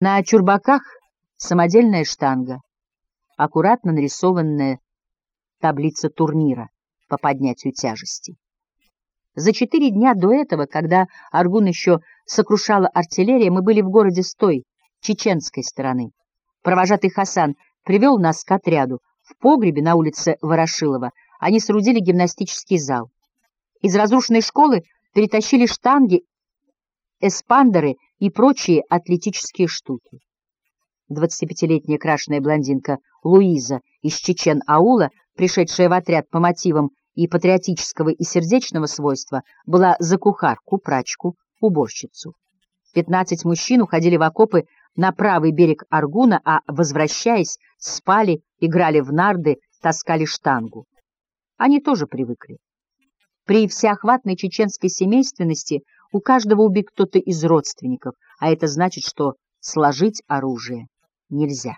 На чурбаках самодельная штанга, аккуратно нарисованная таблица турнира по поднятию тяжести. За четыре дня до этого, когда Аргун еще сокрушала артиллерия, мы были в городе с той, чеченской стороны. Провожатый Хасан привел нас к отряду. В погребе на улице Ворошилова они соорудили гимнастический зал. Из разрушенной школы перетащили штанги, эспандеры и прочие атлетические штуки. 25-летняя крашеная блондинка Луиза из Чечен-аула, пришедшая в отряд по мотивам и патриотического и сердечного свойства, была за кухарку, прачку, уборщицу. Пятнадцать мужчин уходили в окопы на правый берег Аргуна, а, возвращаясь, спали, играли в нарды, таскали штангу. Они тоже привыкли. При всеохватной чеченской семейственности у каждого убит кто-то из родственников, а это значит, что сложить оружие нельзя.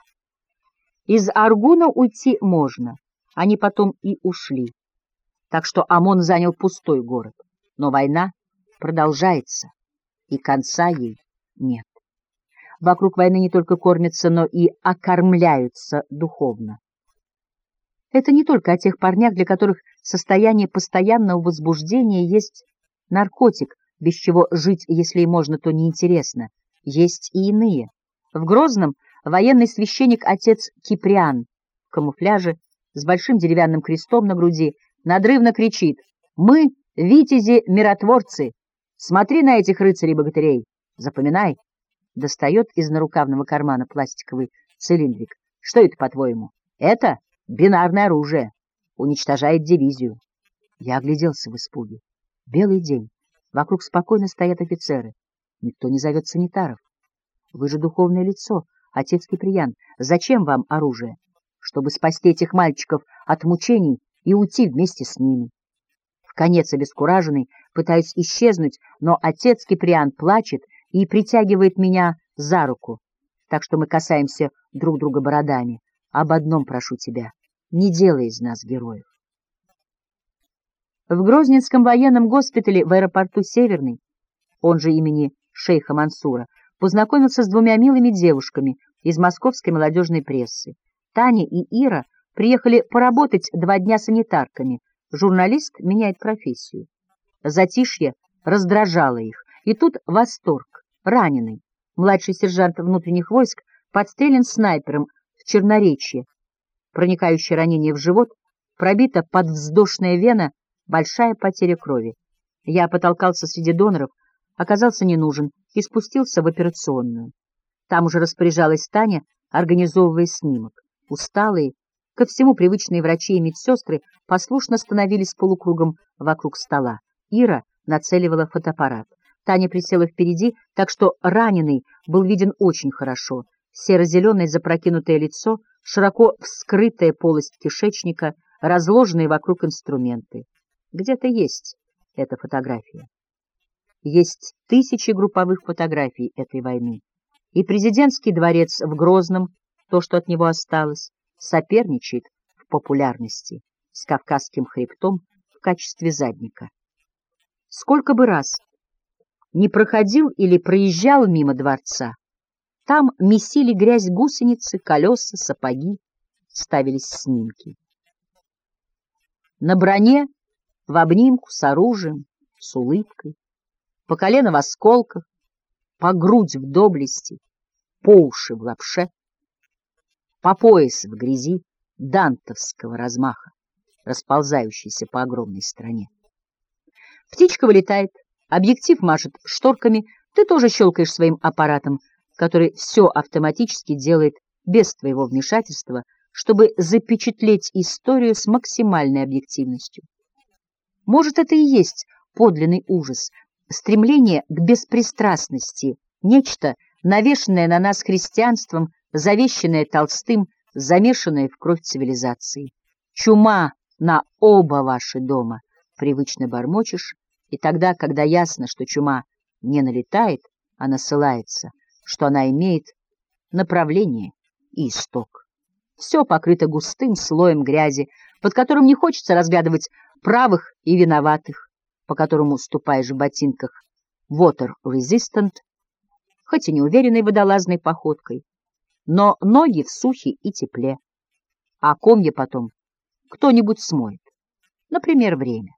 Из Аргуна уйти можно, они потом и ушли. Так что ОМОН занял пустой город. Но война продолжается, и конца ей нет. Вокруг войны не только кормятся, но и окормляются духовно. Это не только о тех парнях, для которых состояние постоянного возбуждения есть наркотик, без чего жить, если и можно, то неинтересно. Есть и иные. В Грозном военный священник отец Киприан в камуфляже с большим деревянным крестом на груди надрывно кричит «Мы, витязи-миротворцы! Смотри на этих рыцарей-богатырей! Запоминай!» Достает из нарукавного кармана пластиковый цилиндрик. «Что это, по-твоему? Это бинарное оружие. Уничтожает дивизию». Я огляделся в испуге. Белый день. Вокруг спокойно стоят офицеры. Никто не зовет санитаров. Вы же духовное лицо, отец Киприян. Зачем вам оружие? Чтобы спасти этих мальчиков от мучений и уйти вместе с ними. В конец обескураженный, пытаюсь исчезнуть, но отец Киприан плачет и притягивает меня за руку, так что мы касаемся друг друга бородами. Об одном прошу тебя — не делай из нас героев. В Грозненском военном госпитале в аэропорту Северный, он же имени шейха Мансура, познакомился с двумя милыми девушками из московской молодежной прессы. Таня и Ира приехали поработать два дня санитарками. Журналист меняет профессию. Затишье раздражало их. И тут восторг. Раненый. Младший сержант внутренних войск подстрелен снайпером в Черноречье. Проникающее ранение в живот, пробита подвздошная вена, большая потеря крови. Я потолкался среди доноров, оказался не нужен и спустился в операционную. Там уже распоряжалась Таня, организовывая снимок. Усталые, ко всему привычные врачи и медсестры послушно становились полукругом вокруг стола. Ира нацеливала фотоаппарат. Таня присела впереди, так что раненый был виден очень хорошо. Серо-зеленое запрокинутое лицо, широко вскрытая полость кишечника, разложенные вокруг инструменты. Где-то есть эта фотография. Есть тысячи групповых фотографий этой войны. И президентский дворец в Грозном, то, что от него осталось, соперничает в популярности с Кавказским хребтом в качестве задника. Сколько бы раз не проходил или проезжал мимо дворца, там месили грязь гусеницы, колеса, сапоги, ставились снимки. На броне в обнимку с оружием, с улыбкой, по колено в осколках, по грудь в доблести, по уши в лапше, по пояс в грязи дантовского размаха, расползающийся по огромной стране. Птичка вылетает, объектив машет шторками, ты тоже щелкаешь своим аппаратом, который все автоматически делает без твоего вмешательства, чтобы запечатлеть историю с максимальной объективностью. Может, это и есть подлинный ужас, стремление к беспристрастности, нечто, навешенное на нас христианством, завещанное Толстым, замешанное в кровь цивилизации. Чума на оба ваши дома, привычно бормочешь, и тогда, когда ясно, что чума не налетает, а насылается, что она имеет направление и исток. Все покрыто густым слоем грязи, под которым не хочется разглядывать правых и виноватых, по которому ступаешь в ботинках. Water resistant, хоть и неуверенной водолазной походкой, но ноги в сухе и тепле, а комья потом кто-нибудь смоет, например, время.